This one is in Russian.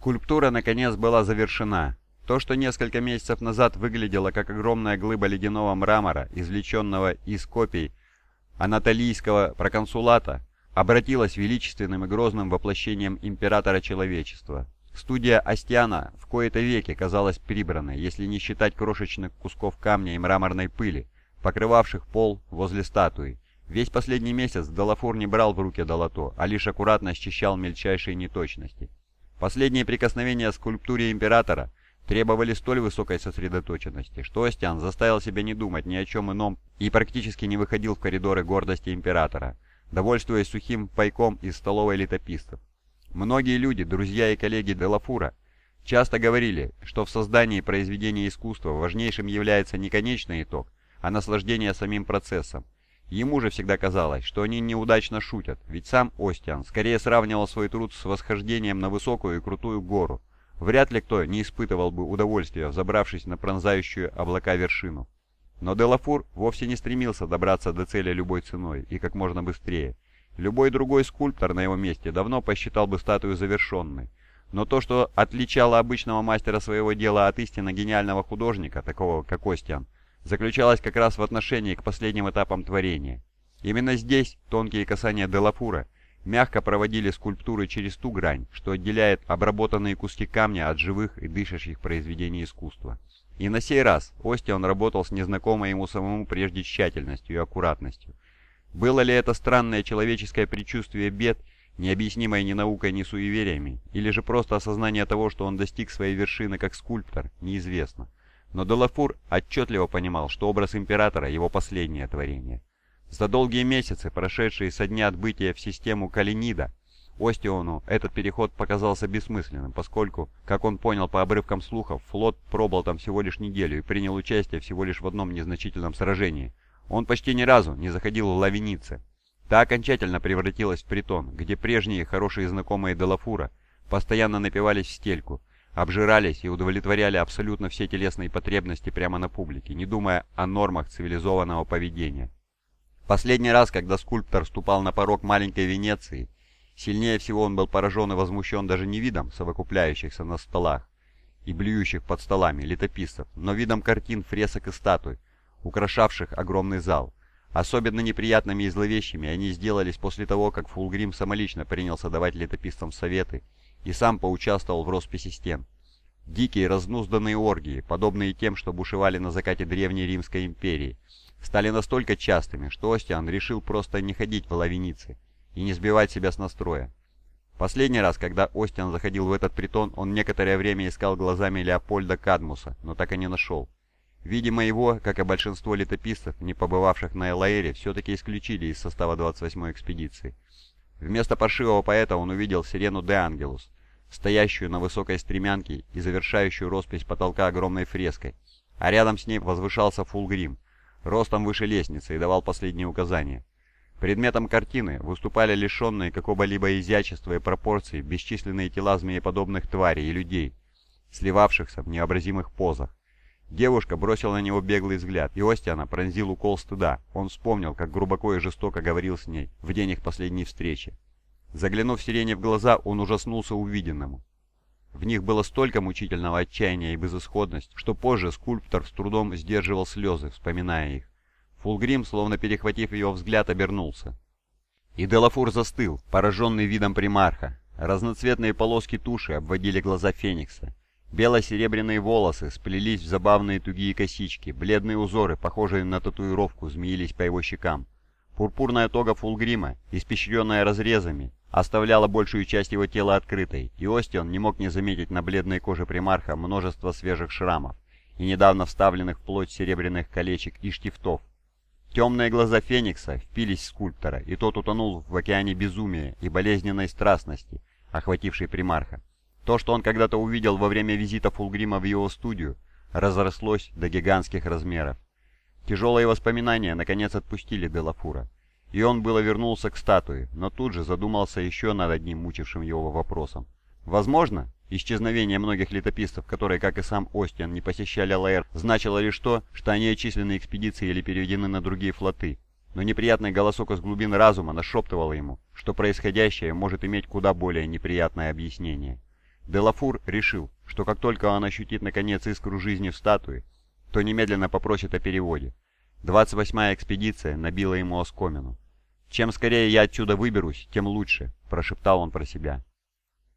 Скульптура наконец была завершена. То, что несколько месяцев назад выглядело как огромная глыба ледяного мрамора, извлеченного из копий анатолийского проконсулата, обратилось величественным и грозным воплощением императора человечества. Студия Астиана в кои-то веки казалась прибранной, если не считать крошечных кусков камня и мраморной пыли, покрывавших пол возле статуи. Весь последний месяц Далафур не брал в руки долото, а лишь аккуратно счищал мельчайшие неточности. Последние прикосновения к скульптуре императора требовали столь высокой сосредоточенности, что Остиан заставил себя не думать ни о чем ином и практически не выходил в коридоры гордости императора, довольствуясь сухим пайком из столовой летописцев. Многие люди, друзья и коллеги Делафура, часто говорили, что в создании произведения искусства важнейшим является не конечный итог, а наслаждение самим процессом. Ему же всегда казалось, что они неудачно шутят, ведь сам Остиан скорее сравнивал свой труд с восхождением на высокую и крутую гору. Вряд ли кто не испытывал бы удовольствия, взобравшись на пронзающую облака вершину. Но Делафур вовсе не стремился добраться до цели любой ценой и как можно быстрее. Любой другой скульптор на его месте давно посчитал бы статую завершенной. Но то, что отличало обычного мастера своего дела от истинно гениального художника, такого как Остиан, заключалась как раз в отношении к последним этапам творения. Именно здесь тонкие касания Делафура мягко проводили скульптуры через ту грань, что отделяет обработанные куски камня от живых и дышащих произведений искусства. И на сей раз Остиан работал с незнакомой ему самому прежде тщательностью и аккуратностью. Было ли это странное человеческое предчувствие бед, необъяснимое ни наукой, ни суевериями, или же просто осознание того, что он достиг своей вершины как скульптор, неизвестно. Но Делафур отчетливо понимал, что образ императора – его последнее творение. За долгие месяцы, прошедшие со дня отбытия в систему Калинида, Остиону этот переход показался бессмысленным, поскольку, как он понял по обрывкам слухов, флот пробыл там всего лишь неделю и принял участие всего лишь в одном незначительном сражении. Он почти ни разу не заходил в Лавенице. Та окончательно превратилась в притон, где прежние хорошие знакомые Делафура постоянно напивались в стельку, обжирались и удовлетворяли абсолютно все телесные потребности прямо на публике, не думая о нормах цивилизованного поведения. Последний раз, когда скульптор ступал на порог маленькой Венеции, сильнее всего он был поражен и возмущен даже не видом совокупляющихся на столах и блюющих под столами летописцев, но видом картин, фресок и статуй, украшавших огромный зал. Особенно неприятными и зловещими они сделались после того, как Фулгрим самолично принялся давать летописцам советы и сам поучаствовал в росписи стен. Дикие разнузданные оргии, подобные тем, что бушевали на закате Древней Римской империи, стали настолько частыми, что Остиан решил просто не ходить в лавеницы и не сбивать себя с настроя. Последний раз, когда Остиан заходил в этот притон, он некоторое время искал глазами Леопольда Кадмуса, но так и не нашел. Видимо, его, как и большинство летописцев, не побывавших на Элаэре, все-таки исключили из состава 28-й экспедиции. Вместо паршивого поэта он увидел Сирену де Ангелус, стоящую на высокой стремянке и завершающую роспись потолка огромной фреской, а рядом с ней возвышался Фулгрим, ростом выше лестницы и давал последние указания. Предметом картины выступали лишенные какого-либо изящества и пропорций бесчисленные тела змееподобных тварей и людей, сливавшихся в необразимых позах. Девушка бросила на него беглый взгляд, и Остиана пронзил укол стыда. Он вспомнил, как глубоко и жестоко говорил с ней в день их последней встречи. Заглянув Сирене в глаза, он ужаснулся увиденному. В них было столько мучительного отчаяния и безысходности, что позже скульптор с трудом сдерживал слезы, вспоминая их. Фулгрим, словно перехватив ее взгляд, обернулся. И Делафур застыл, пораженный видом примарха. Разноцветные полоски туши обводили глаза Феникса. Бело-серебряные волосы сплелись в забавные тугие косички, бледные узоры, похожие на татуировку, змеились по его щекам. Пурпурная тога Фулгрима, испещренная разрезами, оставляла большую часть его тела открытой, и Остион не мог не заметить на бледной коже примарха множество свежих шрамов и недавно вставленных в плоть серебряных колечек и штифтов. Темные глаза Феникса впились в скульптора, и тот утонул в океане безумия и болезненной страстности, охватившей примарха. То, что он когда-то увидел во время визита Фулгрима в его студию, разрослось до гигантских размеров. Тяжелые воспоминания наконец отпустили Делафура, и он было вернулся к статуе, но тут же задумался еще над одним мучившим его вопросом. Возможно, исчезновение многих летописцев, которые, как и сам Остин, не посещали Лаэр, значило лишь то, что они отчислены экспедиции или переведены на другие флоты. Но неприятный голосок из глубин разума нашептывал ему, что происходящее может иметь куда более неприятное объяснение. Делафур решил, что как только он ощутит наконец искру жизни в статуе, то немедленно попросит о переводе. 28-я экспедиция набила ему оскомину. «Чем скорее я отсюда выберусь, тем лучше», – прошептал он про себя.